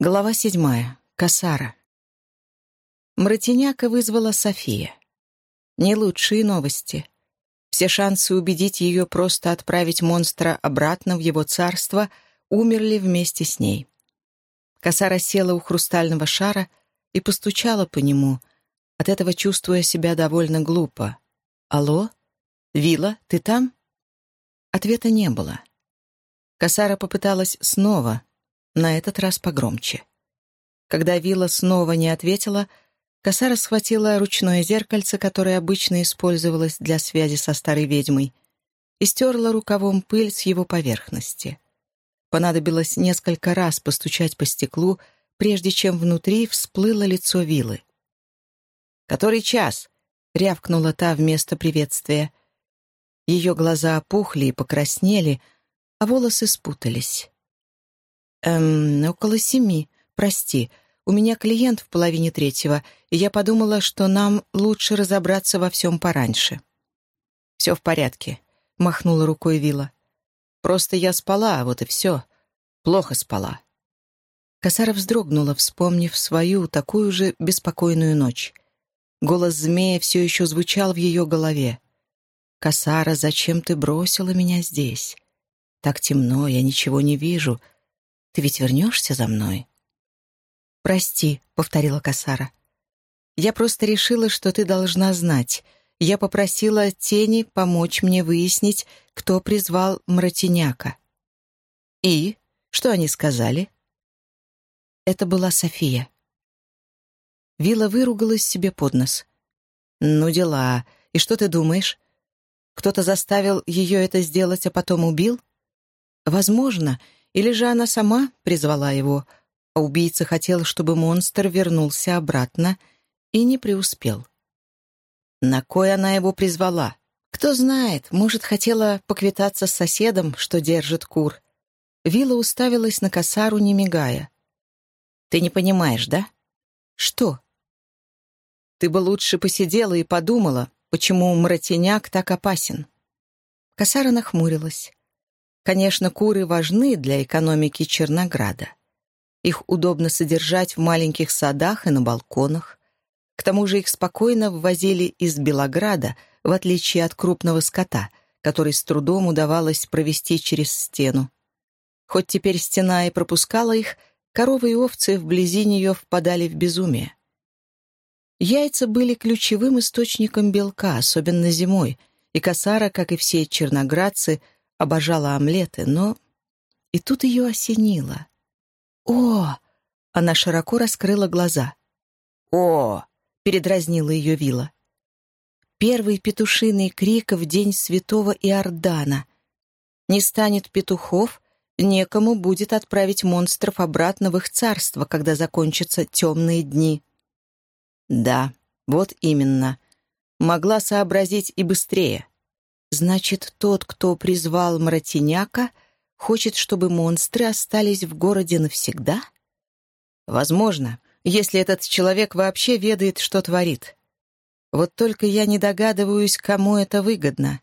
Глава седьмая. Касара. Мратиняка вызвала София. Не лучшие новости. Все шансы убедить ее просто отправить монстра обратно в его царство умерли вместе с ней. Касара села у хрустального шара и постучала по нему, от этого чувствуя себя довольно глупо. «Алло? Вила, ты там?» Ответа не было. Касара попыталась снова, на этот раз погромче. Когда Вила снова не ответила, Касара схватила ручное зеркальце, которое обычно использовалось для связи со старой ведьмой, и стерла рукавом пыль с его поверхности. Понадобилось несколько раз постучать по стеклу, прежде чем внутри всплыло лицо Вилы. «Который час?» — рявкнула та вместо приветствия. Ее глаза опухли и покраснели, а волосы спутались. «Эм, около семи, прости. У меня клиент в половине третьего, и я подумала, что нам лучше разобраться во всем пораньше». «Все в порядке», — махнула рукой Вилла. «Просто я спала, а вот и все. Плохо спала». Косара вздрогнула, вспомнив свою, такую же беспокойную ночь. Голос змея все еще звучал в ее голове. «Косара, зачем ты бросила меня здесь? Так темно, я ничего не вижу. Ты ведь вернешься за мной?» «Прости», — повторила Касара. «Я просто решила, что ты должна знать. Я попросила тени помочь мне выяснить, кто призвал Мратиняка». «И? Что они сказали?» Это была София. Вилла выругалась себе под нос. «Ну дела. И что ты думаешь? Кто-то заставил ее это сделать, а потом убил? Возможно. Или же она сама призвала его, а убийца хотел, чтобы монстр вернулся обратно и не преуспел. На кой она его призвала? Кто знает, может, хотела поквитаться с соседом, что держит кур. Вилла уставилась на косару, не мигая. «Ты не понимаешь, да?» «Что?» Ты бы лучше посидела и подумала, почему мратеняк так опасен. Косара нахмурилась. Конечно, куры важны для экономики Чернограда. Их удобно содержать в маленьких садах и на балконах. К тому же их спокойно ввозили из Белограда, в отличие от крупного скота, который с трудом удавалось провести через стену. Хоть теперь стена и пропускала их, коровы и овцы вблизи нее впадали в безумие. Яйца были ключевым источником белка, особенно зимой, и Касара, как и все черноградцы, обожала омлеты, но... И тут ее осенило. «О!» — она широко раскрыла глаза. «О!» — передразнила ее Вила. Первый петушиный крик в день святого Иордана. Не станет петухов, некому будет отправить монстров обратно в их царство, когда закончатся темные дни. Да, вот именно. Могла сообразить и быстрее. Значит, тот, кто призвал Мратиняка, хочет, чтобы монстры остались в городе навсегда? Возможно, если этот человек вообще ведает, что творит. Вот только я не догадываюсь, кому это выгодно.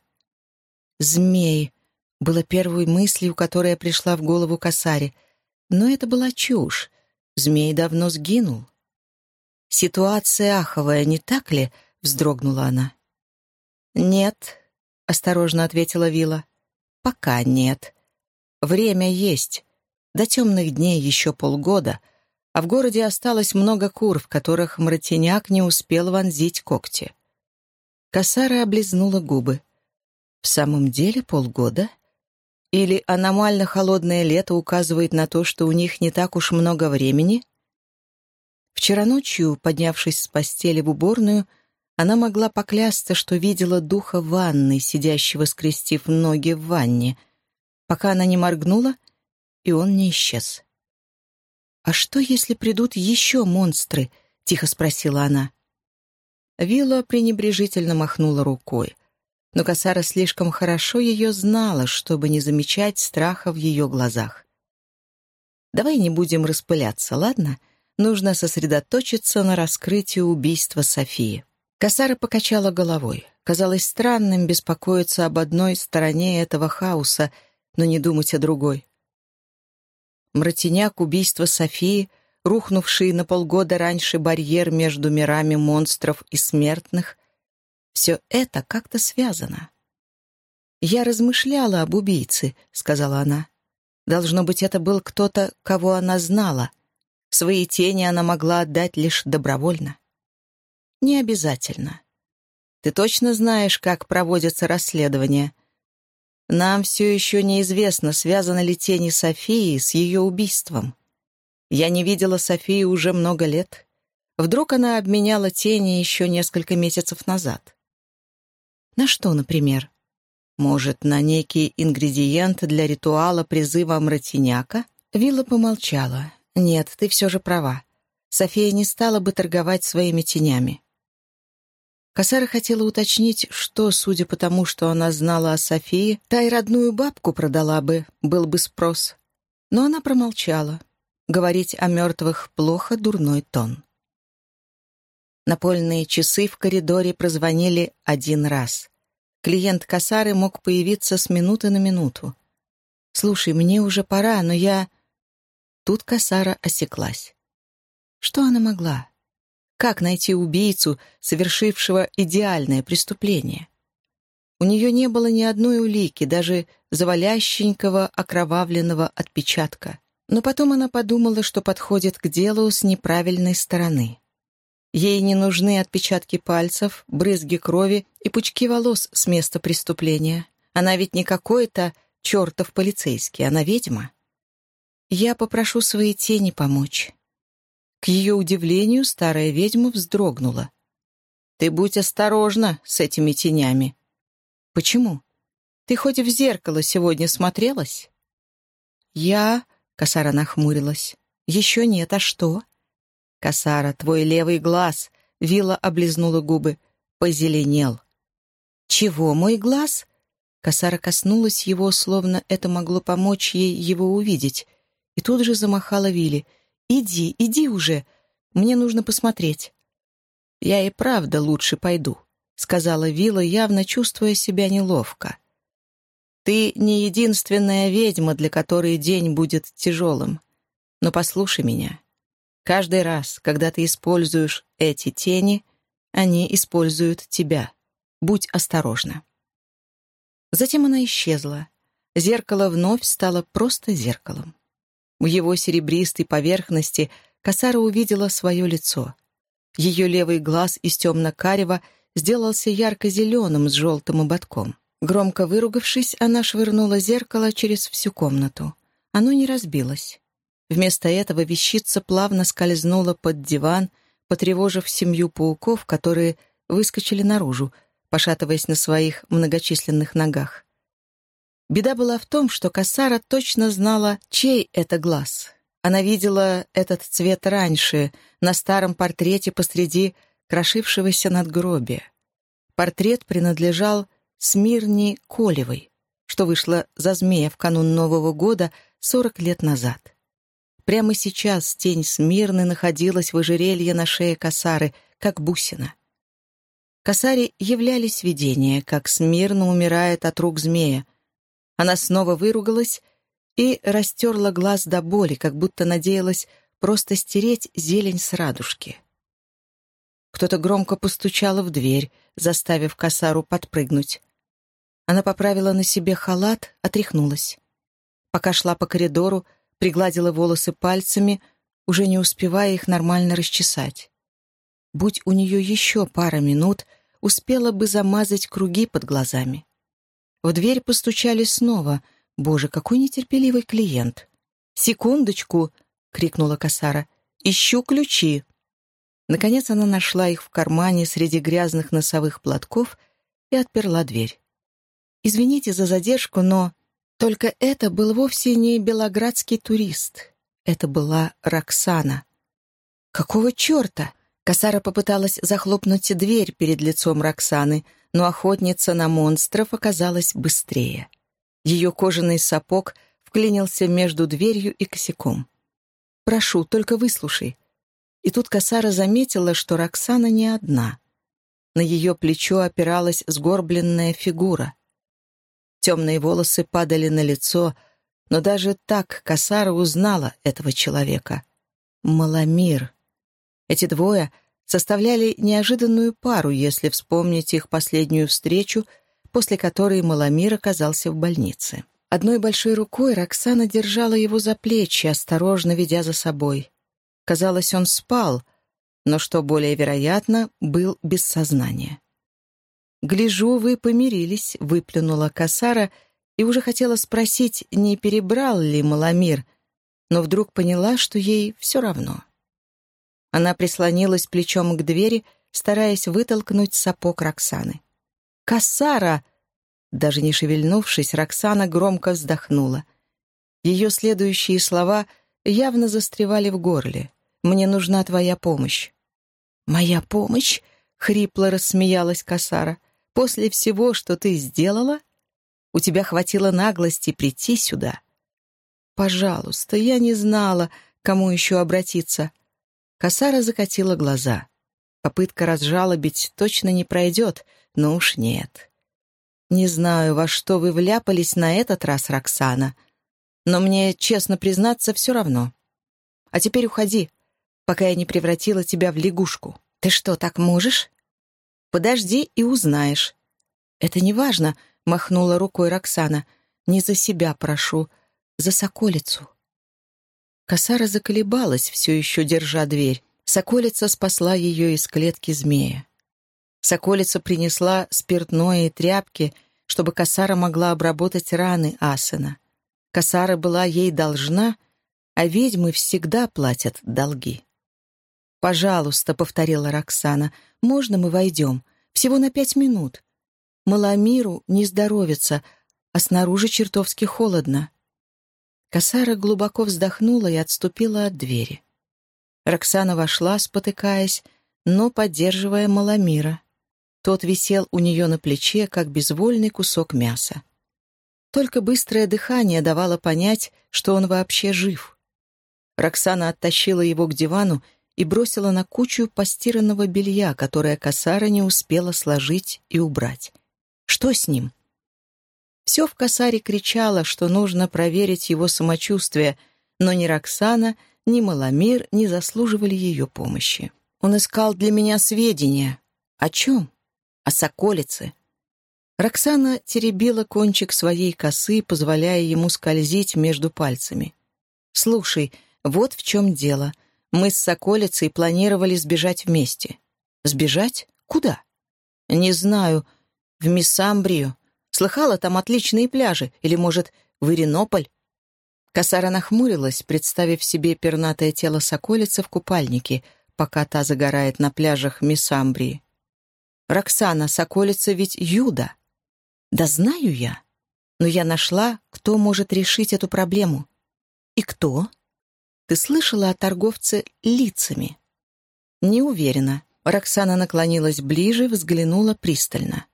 «Змей» было первой мыслью, которая пришла в голову Касаре. Но это была чушь. Змей давно сгинул. «Ситуация аховая, не так ли?» — вздрогнула она. «Нет», — осторожно ответила Вила. «Пока нет. Время есть. До темных дней еще полгода, а в городе осталось много кур, в которых мратеняк не успел вонзить когти». Косара облизнула губы. «В самом деле полгода?» Или аномально холодное лето указывает на то, что у них не так уж много времени? Вчера ночью, поднявшись с постели в уборную, она могла поклясться, что видела духа ванны, сидящего скрестив ноги в ванне, пока она не моргнула, и он не исчез. «А что, если придут еще монстры?» — тихо спросила она. Вилла пренебрежительно махнула рукой, но Касара слишком хорошо ее знала, чтобы не замечать страха в ее глазах. «Давай не будем распыляться, ладно?» нужно сосредоточиться на раскрытии убийства Софии. Касара покачала головой. Казалось странным беспокоиться об одной стороне этого хаоса, но не думать о другой. Мратиняк убийство Софии рухнувший на полгода раньше барьер между мирами монстров и смертных, все это как-то связано. «Я размышляла об убийце», — сказала она. «Должно быть, это был кто-то, кого она знала. Свои тени она могла отдать лишь добровольно». «Не обязательно. Ты точно знаешь, как проводятся расследования?» Нам все еще неизвестно, связаны ли тени Софии с ее убийством. Я не видела Софии уже много лет. Вдруг она обменяла тени еще несколько месяцев назад. На что, например? Может, на некий ингредиент для ритуала призыва мратиняка? Вилла помолчала. Нет, ты все же права. София не стала бы торговать своими тенями. Косара хотела уточнить, что, судя по тому, что она знала о Софии, та и родную бабку продала бы, был бы спрос. Но она промолчала. Говорить о мертвых плохо дурной тон. Напольные часы в коридоре прозвонили один раз. Клиент Косары мог появиться с минуты на минуту. «Слушай, мне уже пора, но я...» Тут Косара осеклась. Что она могла? Как найти убийцу, совершившего идеальное преступление? У нее не было ни одной улики, даже завалященького окровавленного отпечатка. Но потом она подумала, что подходит к делу с неправильной стороны. Ей не нужны отпечатки пальцев, брызги крови и пучки волос с места преступления. Она ведь не какой-то чертов полицейский, она ведьма. Я попрошу свои тени помочь. К ее удивлению старая ведьма вздрогнула. «Ты будь осторожна с этими тенями». «Почему? Ты хоть в зеркало сегодня смотрелась?» «Я...» — Косара нахмурилась. «Еще нет, а что?» «Косара, твой левый глаз...» — Вилла облизнула губы. «Позеленел». «Чего, мой глаз?» Косара коснулась его, словно это могло помочь ей его увидеть, и тут же замахала Вилли. «Иди, иди уже. Мне нужно посмотреть». «Я и правда лучше пойду», — сказала Вилла, явно чувствуя себя неловко. «Ты не единственная ведьма, для которой день будет тяжелым. Но послушай меня. Каждый раз, когда ты используешь эти тени, они используют тебя. Будь осторожна». Затем она исчезла. Зеркало вновь стало просто зеркалом. В его серебристой поверхности Касара увидела свое лицо. Ее левый глаз из темно-карева сделался ярко-зеленым с желтым ободком. Громко выругавшись, она швырнула зеркало через всю комнату. Оно не разбилось. Вместо этого вещица плавно скользнула под диван, потревожив семью пауков, которые выскочили наружу, пошатываясь на своих многочисленных ногах. Беда была в том, что Кассара точно знала, чей это глаз. Она видела этот цвет раньше, на старом портрете посреди крошившегося надгробия. Портрет принадлежал Смирни Колевой, что вышло за змея в канун Нового года 40 лет назад. Прямо сейчас тень Смирны находилась в ожерелье на шее Касары, как бусина. Касаре являлись видения, как Смирна умирает от рук змея, она снова выругалась и растерла глаз до боли, как будто надеялась просто стереть зелень с радужки. Кто-то громко постучал в дверь, заставив косару подпрыгнуть. Она поправила на себе халат, отряхнулась. Пока шла по коридору, пригладила волосы пальцами, уже не успевая их нормально расчесать. Будь у нее еще пара минут, успела бы замазать круги под глазами. В дверь постучали снова. Боже, какой нетерпеливый клиент. «Секундочку!» — крикнула Касара. «Ищу ключи!» Наконец она нашла их в кармане среди грязных носовых платков и отперла дверь. «Извините за задержку, но...» Только это был вовсе не белоградский турист. Это была Роксана. «Какого черта?» Касара попыталась захлопнуть дверь перед лицом Роксаны, но охотница на монстров оказалась быстрее. Ее кожаный сапог вклинился между дверью и косяком. «Прошу, только выслушай». И тут Касара заметила, что Роксана не одна. На ее плечо опиралась сгорбленная фигура. Темные волосы падали на лицо, но даже так Касара узнала этого человека. Маламир. Эти двое составляли неожиданную пару, если вспомнить их последнюю встречу, после которой Маламир оказался в больнице. Одной большой рукой Роксана держала его за плечи, осторожно ведя за собой. Казалось, он спал, но, что более вероятно, был без сознания. «Гляжу, вы помирились», — выплюнула Касара и уже хотела спросить, не перебрал ли Маламир, но вдруг поняла, что ей все равно. Она прислонилась плечом к двери, стараясь вытолкнуть сапог Роксаны. «Касара!» Даже не шевельнувшись, Роксана громко вздохнула. Ее следующие слова явно застревали в горле. «Мне нужна твоя помощь». «Моя помощь?» — хрипло рассмеялась Касара. «После всего, что ты сделала, у тебя хватило наглости прийти сюда». «Пожалуйста, я не знала, кому еще обратиться». Касара закатила глаза. Попытка разжалобить точно не пройдет, но уж нет. Не знаю, во что вы вляпались на этот раз, Роксана, но мне, честно признаться, все равно. А теперь уходи, пока я не превратила тебя в лягушку. Ты что, так можешь? Подожди и узнаешь. Это не важно, махнула рукой Роксана. Не за себя прошу, за соколицу. Косара заколебалась, все еще держа дверь. Соколица спасла ее из клетки змея. Соколица принесла спиртное и тряпки, чтобы Касара могла обработать раны Асена. Касара была ей должна, а ведьмы всегда платят долги. «Пожалуйста», — повторила Роксана, — «можно мы войдем? Всего на пять минут. Маламиру не здоровится, а снаружи чертовски холодно». Касара глубоко вздохнула и отступила от двери. Роксана вошла, спотыкаясь, но поддерживая Маламира. Тот висел у нее на плече, как безвольный кусок мяса. Только быстрое дыхание давало понять, что он вообще жив. Роксана оттащила его к дивану и бросила на кучу постиранного белья, которое Касара не успела сложить и убрать. Что с ним? Все в Касаре кричало, что нужно проверить его самочувствие, но ни Роксана, ни Маламир не заслуживали ее помощи. Он искал для меня сведения. О чем? о соколице. Роксана теребила кончик своей косы, позволяя ему скользить между пальцами. «Слушай, вот в чем дело. Мы с соколицей планировали сбежать вместе». «Сбежать? Куда?» «Не знаю. В Миссамбрию. Слыхала, там отличные пляжи. Или, может, в Иринополь?» Косара нахмурилась, представив себе пернатое тело соколицы в купальнике, пока та загорает на пляжах Миссамбрии. Роксана, соколица ведь Юда. Да знаю я. Но я нашла, кто может решить эту проблему. И кто? Ты слышала о торговце лицами? Не уверена. Роксана наклонилась ближе, взглянула пристально.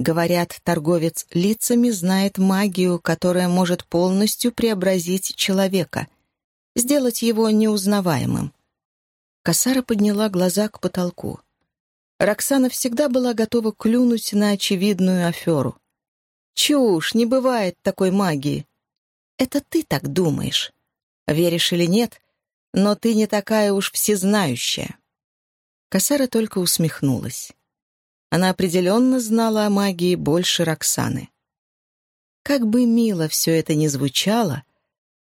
Говорят, торговец лицами знает магию, которая может полностью преобразить человека, сделать его неузнаваемым. Косара подняла глаза к потолку. Роксана всегда была готова клюнуть на очевидную аферу. «Чушь, не бывает такой магии». «Это ты так думаешь. Веришь или нет, но ты не такая уж всезнающая». Кассара только усмехнулась. Она определенно знала о магии больше Роксаны. Как бы мило все это ни звучало,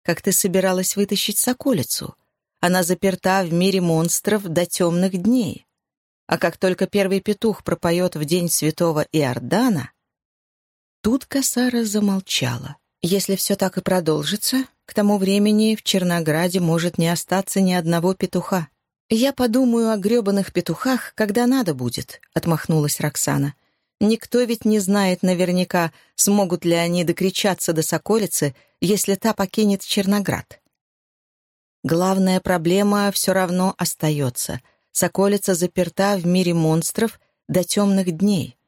как ты собиралась вытащить соколицу. Она заперта в мире монстров до темных дней. А как только первый петух пропоет в день святого Иордана... Тут Касара замолчала. Если все так и продолжится, к тому времени в Чернограде может не остаться ни одного петуха. «Я подумаю о гребаных петухах, когда надо будет», — отмахнулась Роксана. «Никто ведь не знает наверняка, смогут ли они докричаться до Соколицы, если та покинет Черноград». Главная проблема все равно остается — Соколица заперта в мире монстров до темных дней.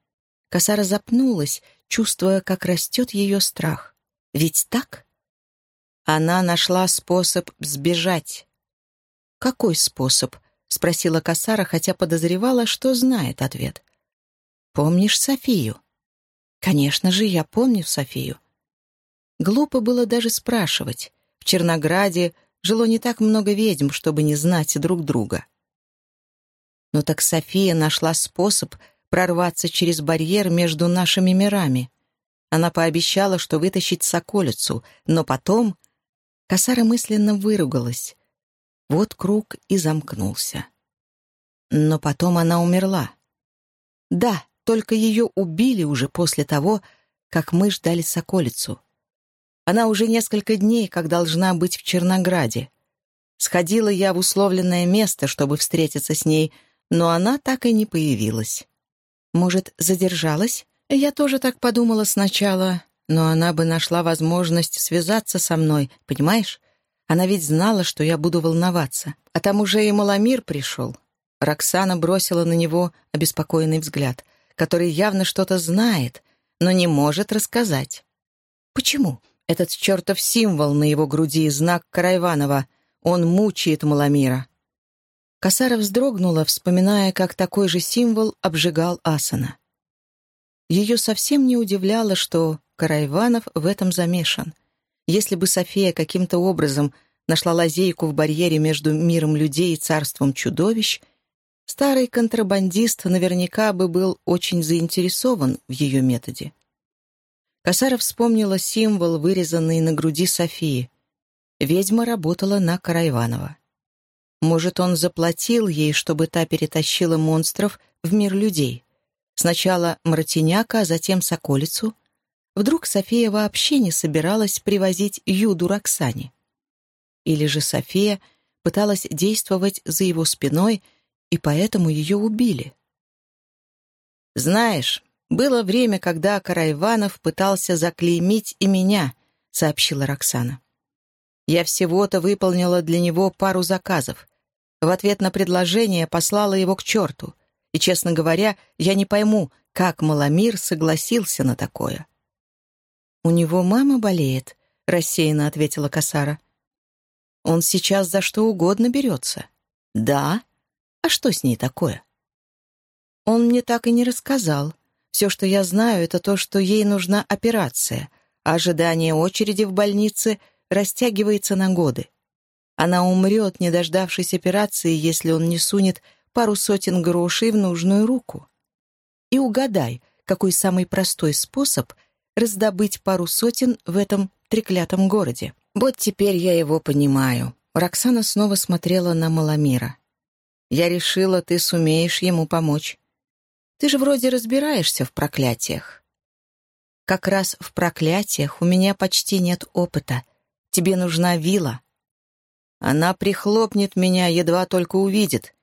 Косара запнулась, чувствуя, как растет ее страх. Ведь так? Она нашла способ сбежать. «Какой способ?» — спросила Косара, хотя подозревала, что знает ответ. «Помнишь Софию?» «Конечно же, я помню Софию». Глупо было даже спрашивать. В Чернограде жило не так много ведьм, чтобы не знать друг друга. Но так София нашла способ прорваться через барьер между нашими мирами. Она пообещала, что вытащит соколицу, но потом... Косара мысленно выругалась. Вот круг и замкнулся. Но потом она умерла. Да, только ее убили уже после того, как мы ждали соколицу. Она уже несколько дней, как должна быть в Чернограде. Сходила я в условленное место, чтобы встретиться с ней, но она так и не появилась. Может, задержалась? Я тоже так подумала сначала, но она бы нашла возможность связаться со мной, понимаешь? Она ведь знала, что я буду волноваться. А там уже и Маломир пришел. Роксана бросила на него обеспокоенный взгляд, который явно что-то знает, но не может рассказать. Почему? Этот чертов символ на его груди, знак Карайванова. Он мучает Маломира. Косара вздрогнула, вспоминая, как такой же символ обжигал Асана. Ее совсем не удивляло, что Карайванов в этом замешан. Если бы София каким-то образом нашла лазейку в барьере между миром людей и царством чудовищ, старый контрабандист наверняка бы был очень заинтересован в ее методе. Косара вспомнила символ, вырезанный на груди Софии. Ведьма работала на Карайванова. Может, он заплатил ей, чтобы та перетащила монстров в мир людей. Сначала Мартиняка, а затем Соколицу. Вдруг София вообще не собиралась привозить Юду Роксане. Или же София пыталась действовать за его спиной, и поэтому ее убили. «Знаешь, «Было время, когда Карайванов пытался заклеймить и меня», — сообщила Роксана. «Я всего-то выполнила для него пару заказов. В ответ на предложение послала его к черту. И, честно говоря, я не пойму, как Маломир согласился на такое». «У него мама болеет», — рассеянно ответила Касара. «Он сейчас за что угодно берется». «Да? А что с ней такое?» «Он мне так и не рассказал», все, что я знаю, это то, что ей нужна операция, а ожидание очереди в больнице растягивается на годы. Она умрет, не дождавшись операции, если он не сунет пару сотен грошей в нужную руку. И угадай, какой самый простой способ раздобыть пару сотен в этом треклятом городе. Вот теперь я его понимаю. Роксана снова смотрела на Маламира. «Я решила, ты сумеешь ему помочь. Ты же вроде разбираешься в проклятиях». «Как раз в проклятиях у меня почти нет опыта. Тебе нужна вила». «Она прихлопнет меня, едва только увидит.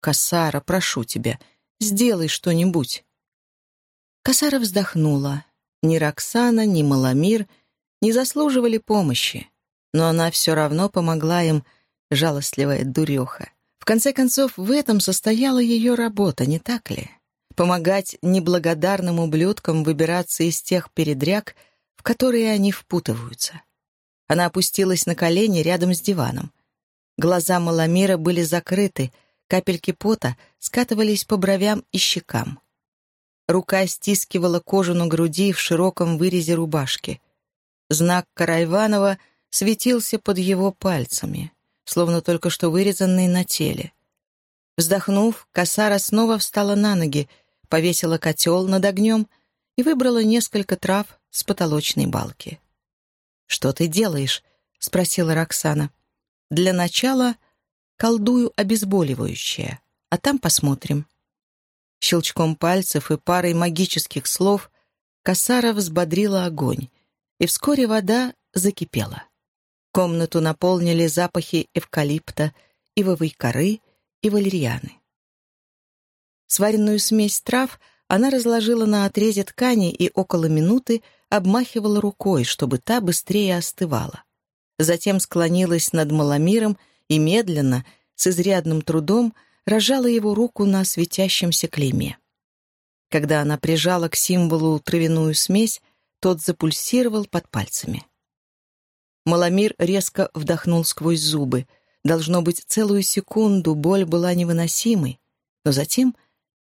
Касара, прошу тебя, сделай что-нибудь». Касара вздохнула. Ни Роксана, ни Маламир не заслуживали помощи, но она все равно помогла им, жалостливая дуреха. В конце концов, в этом состояла ее работа, не так ли? помогать неблагодарным ублюдкам выбираться из тех передряг, в которые они впутываются. Она опустилась на колени рядом с диваном. Глаза Маламира были закрыты, капельки пота скатывались по бровям и щекам. Рука стискивала кожу на груди в широком вырезе рубашки. Знак Карайванова светился под его пальцами, словно только что вырезанный на теле. Вздохнув, Касара снова встала на ноги повесила котел над огнем и выбрала несколько трав с потолочной балки. «Что ты делаешь?» — спросила Роксана. «Для начала колдую обезболивающее, а там посмотрим». Щелчком пальцев и парой магических слов Касара взбодрила огонь, и вскоре вода закипела. Комнату наполнили запахи эвкалипта, ивовой коры и валерьяны. Сваренную смесь трав она разложила на отрезе ткани и около минуты обмахивала рукой, чтобы та быстрее остывала. Затем склонилась над Маломиром и медленно, с изрядным трудом, рожала его руку на светящемся клейме. Когда она прижала к символу травяную смесь, тот запульсировал под пальцами. Маломир резко вдохнул сквозь зубы. Должно быть, целую секунду боль была невыносимой, но затем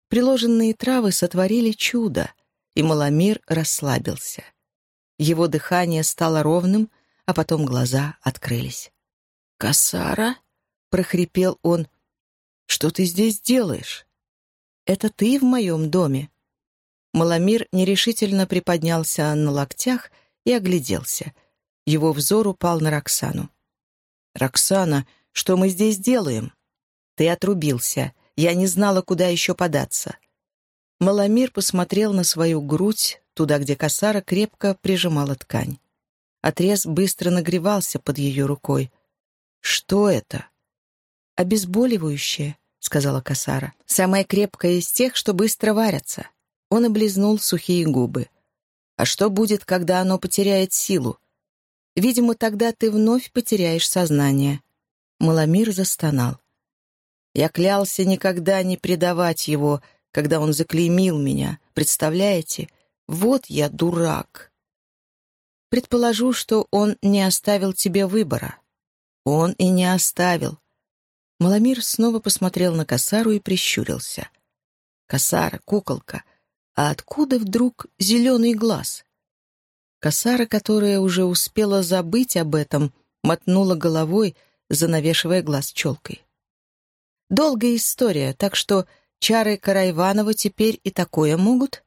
Приложенные травы сотворили чудо, и Маломир расслабился. Его дыхание стало ровным, а потом глаза открылись. «Косара?» — прохрипел он. «Что ты здесь делаешь?» «Это ты в моем доме». Маломир нерешительно приподнялся на локтях и огляделся. Его взор упал на Роксану. «Роксана, что мы здесь делаем?» «Ты отрубился. Я не знала, куда еще податься». Маломир посмотрел на свою грудь, туда, где косара крепко прижимала ткань. Отрез быстро нагревался под ее рукой. «Что это?» «Обезболивающее», — сказала косара. «Самое крепкое из тех, что быстро варятся». Он облизнул сухие губы. «А что будет, когда оно потеряет силу? Видимо, тогда ты вновь потеряешь сознание». Маломир застонал. Я клялся никогда не предавать его, когда он заклеймил меня. Представляете? Вот я дурак. Предположу, что он не оставил тебе выбора. Он и не оставил. Маломир снова посмотрел на Касару и прищурился. «Касара, куколка, а откуда вдруг зеленый глаз?» Касара, которая уже успела забыть об этом, мотнула головой, занавешивая глаз челкой. Долгая история, так что чары Карайванова теперь и такое могут?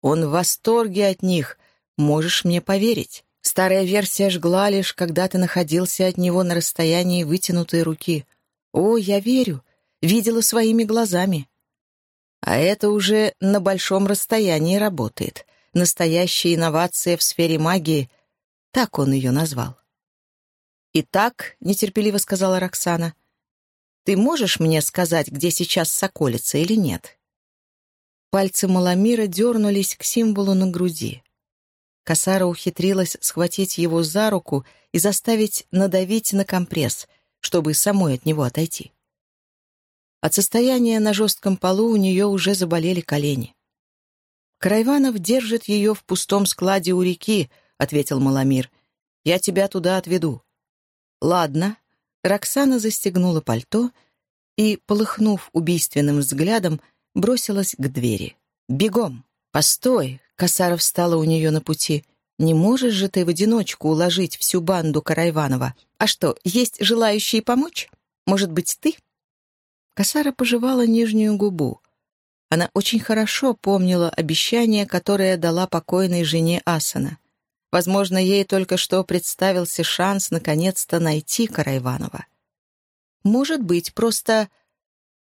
Он в восторге от них, можешь мне поверить. Старая версия жгла лишь, когда ты находился от него на расстоянии вытянутой руки. О, я верю, видела своими глазами. А это уже на большом расстоянии работает. Настоящая инновация в сфере магии, так он ее назвал. «Итак», — нетерпеливо сказала Роксана, ты можешь мне сказать, где сейчас соколица или нет?» Пальцы Маламира дернулись к символу на груди. Косара ухитрилась схватить его за руку и заставить надавить на компресс, чтобы самой от него отойти. От состояния на жестком полу у нее уже заболели колени. «Карайванов держит ее в пустом складе у реки», — ответил Маламир. «Я тебя туда отведу». «Ладно», Роксана застегнула пальто и, полыхнув убийственным взглядом, бросилась к двери. «Бегом! Постой!» — Косаров встала у нее на пути. «Не можешь же ты в одиночку уложить всю банду Карайванова? А что, есть желающие помочь? Может быть, ты?» Косара пожевала нижнюю губу. Она очень хорошо помнила обещание, которое дала покойной жене Асана. Возможно, ей только что представился шанс наконец-то найти Карайванова. «Может быть, просто...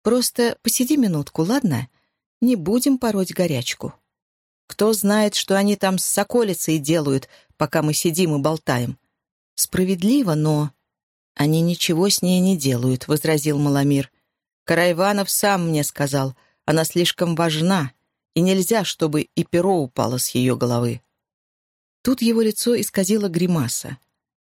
просто посиди минутку, ладно? Не будем пороть горячку. Кто знает, что они там с соколицей делают, пока мы сидим и болтаем? Справедливо, но...» «Они ничего с ней не делают», — возразил Маломир. «Карайванов сам мне сказал, она слишком важна, и нельзя, чтобы и перо упало с ее головы». Тут его лицо исказило гримаса.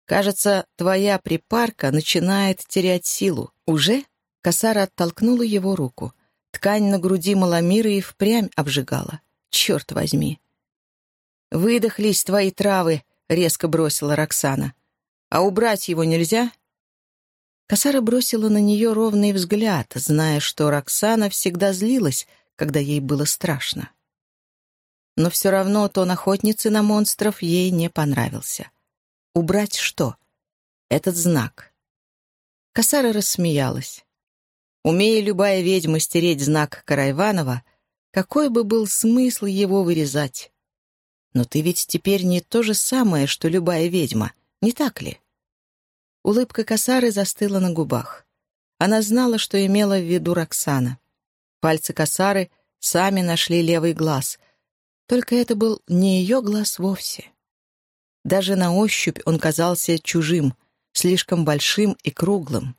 «Кажется, твоя припарка начинает терять силу. Уже?» Косара оттолкнула его руку. Ткань на груди Маламира и впрямь обжигала. «Черт возьми!» «Выдохлись твои травы», — резко бросила Роксана. «А убрать его нельзя?» Косара бросила на нее ровный взгляд, зная, что Роксана всегда злилась, когда ей было страшно но все равно тон охотницы на монстров ей не понравился. Убрать что? Этот знак. Косара рассмеялась. Умея любая ведьма стереть знак Карайванова, какой бы был смысл его вырезать? Но ты ведь теперь не то же самое, что любая ведьма, не так ли? Улыбка Косары застыла на губах. Она знала, что имела в виду Роксана. Пальцы Косары сами нашли левый глаз, только это был не ее глаз вовсе. Даже на ощупь он казался чужим, слишком большим и круглым.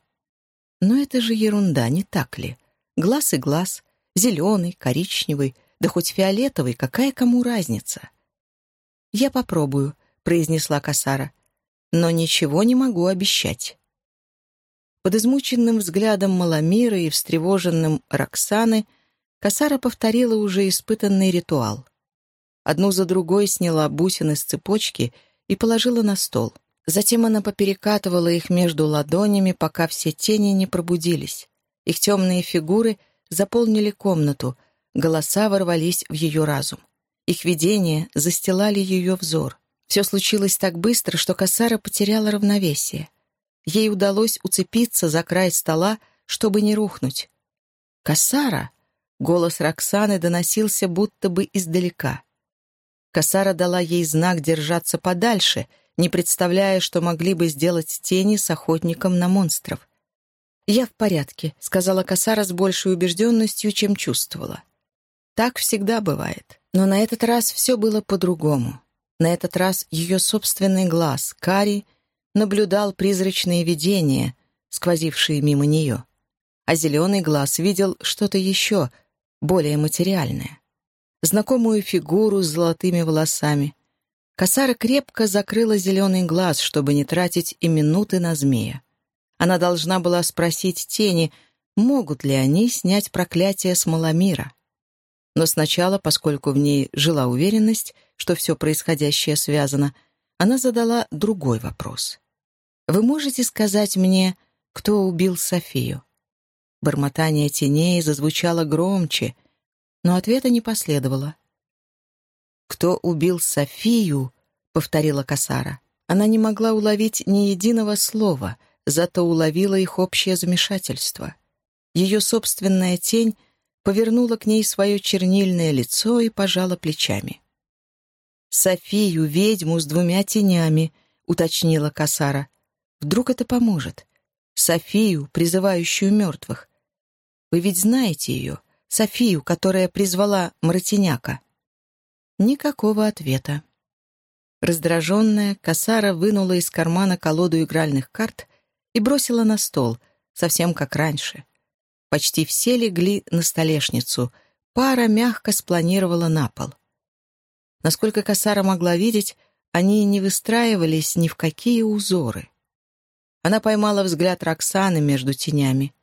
Но это же ерунда, не так ли? Глаз и глаз, зеленый, коричневый, да хоть фиолетовый, какая кому разница? «Я попробую», — произнесла Касара, — «но ничего не могу обещать». Под измученным взглядом Маламира и встревоженным Роксаны Касара повторила уже испытанный ритуал. Одну за другой сняла бусины с цепочки и положила на стол. Затем она поперекатывала их между ладонями, пока все тени не пробудились. Их темные фигуры заполнили комнату, голоса ворвались в ее разум. Их видения застилали ее взор. Все случилось так быстро, что Касара потеряла равновесие. ей удалось уцепиться за край стола, чтобы не рухнуть. «Кассара!» — голос Роксаны доносился будто бы издалека. Кассара дала ей знак держаться подальше, не представляя, что могли бы сделать тени с охотником на монстров. «Я в порядке», — сказала Кассара с большей убежденностью, чем чувствовала. Так всегда бывает. Но на этот раз все было по-другому. На этот раз ее собственный глаз, Кари, наблюдал призрачные видения, сквозившие мимо нее. А зеленый глаз видел что-то еще, более материальное. Знакомую фигуру с золотыми волосами. Косара крепко закрыла зеленый глаз, чтобы не тратить и минуты на змея. Она должна была спросить тени, могут ли они снять проклятие с Маламира. Но сначала, поскольку в ней жила уверенность, что все происходящее связано, она задала другой вопрос. «Вы можете сказать мне, кто убил Софию?» Бормотание теней зазвучало громче, но ответа не последовало. «Кто убил Софию?» — повторила Касара. Она не могла уловить ни единого слова, зато уловила их общее замешательство. Ее собственная тень повернула к ней свое чернильное лицо и пожала плечами. «Софию, ведьму с двумя тенями», — уточнила Касара. «Вдруг это поможет? Софию, призывающую мертвых. Вы ведь знаете ее, Софию, которая призвала Мратиняка?» Никакого ответа. Раздраженная, Касара вынула из кармана колоду игральных карт и бросила на стол, совсем как раньше. Почти все легли на столешницу, пара мягко спланировала на пол. Насколько Касара могла видеть, они не выстраивались ни в какие узоры. Она поймала взгляд Роксаны между тенями.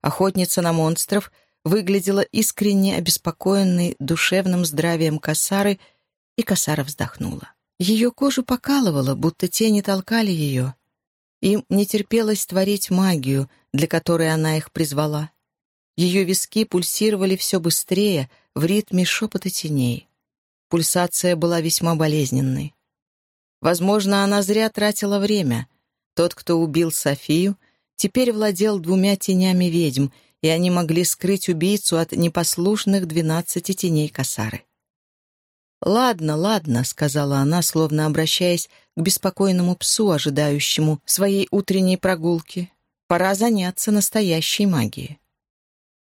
Охотница на монстров выглядела искренне обеспокоенной душевным здравием Касары, и Касара вздохнула. Ее кожу покалывало, будто тени толкали ее. Им не терпелось творить магию, для которой она их призвала. Ее виски пульсировали все быстрее в ритме шепота теней. Пульсация была весьма болезненной. Возможно, она зря тратила время. Тот, кто убил Софию, теперь владел двумя тенями ведьм, и они могли скрыть убийцу от непослушных двенадцати теней косары. «Ладно, ладно», — сказала она, словно обращаясь к беспокойному псу, ожидающему своей утренней прогулки. «Пора заняться настоящей магией».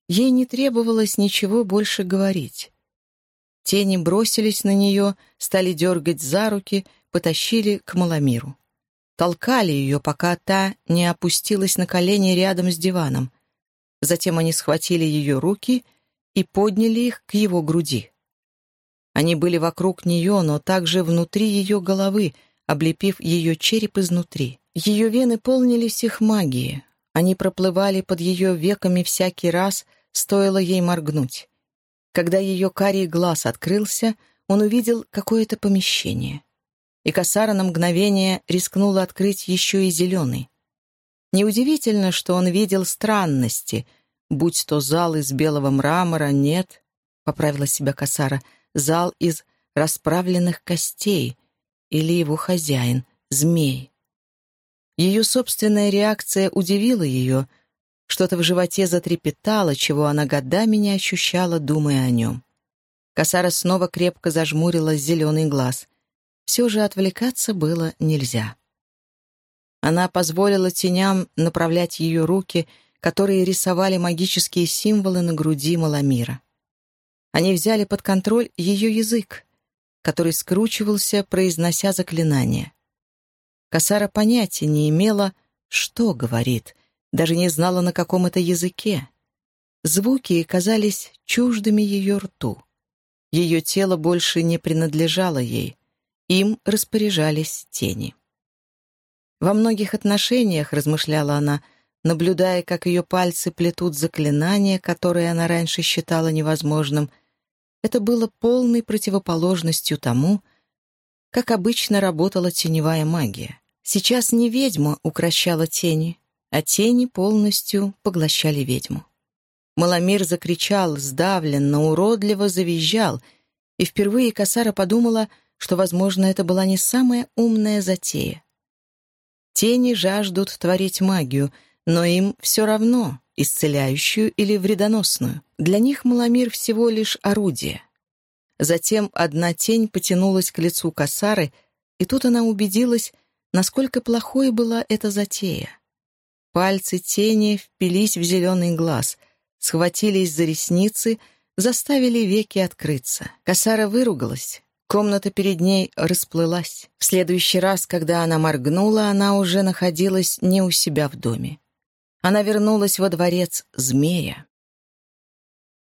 Ей не требовалось ничего больше говорить. Тени бросились на нее, стали дергать за руки, потащили к Маламиру. Толкали ее, пока та не опустилась на колени рядом с диваном. Затем они схватили ее руки и подняли их к его груди. Они были вокруг нее, но также внутри ее головы, облепив ее череп изнутри. Ее вены полнились их магией. Они проплывали под ее веками всякий раз, стоило ей моргнуть. Когда ее карий глаз открылся, он увидел какое-то помещение. И Касара на мгновение рискнула открыть еще и зеленый. Неудивительно, что он видел странности, будь то зал из белого мрамора, нет, — поправила себя Касара, — зал из расправленных костей или его хозяин, змей. Ее собственная реакция удивила ее — что-то в животе затрепетало, чего она годами не ощущала, думая о нем. Косара снова крепко зажмурила зеленый глаз. Все же отвлекаться было нельзя. Она позволила теням направлять ее руки, которые рисовали магические символы на груди Маламира. Они взяли под контроль ее язык, который скручивался, произнося заклинание. Косара понятия не имела, что говорит, даже не знала, на каком это языке. Звуки казались чуждыми ее рту. Ее тело больше не принадлежало ей. Им распоряжались тени. Во многих отношениях, размышляла она, наблюдая, как ее пальцы плетут заклинания, которые она раньше считала невозможным, это было полной противоположностью тому, как обычно работала теневая магия. Сейчас не ведьма укращала тени, а тени полностью поглощали ведьму. Маломир закричал, сдавленно, уродливо завизжал, и впервые Касара подумала, что, возможно, это была не самая умная затея. Тени жаждут творить магию, но им все равно, исцеляющую или вредоносную. Для них Маламир всего лишь орудие. Затем одна тень потянулась к лицу косары, и тут она убедилась, насколько плохой была эта затея. Пальцы тени впились в зеленый глаз, схватились за ресницы, заставили веки открыться. Косара выругалась. Комната перед ней расплылась. В следующий раз, когда она моргнула, она уже находилась не у себя в доме. Она вернулась во дворец змея.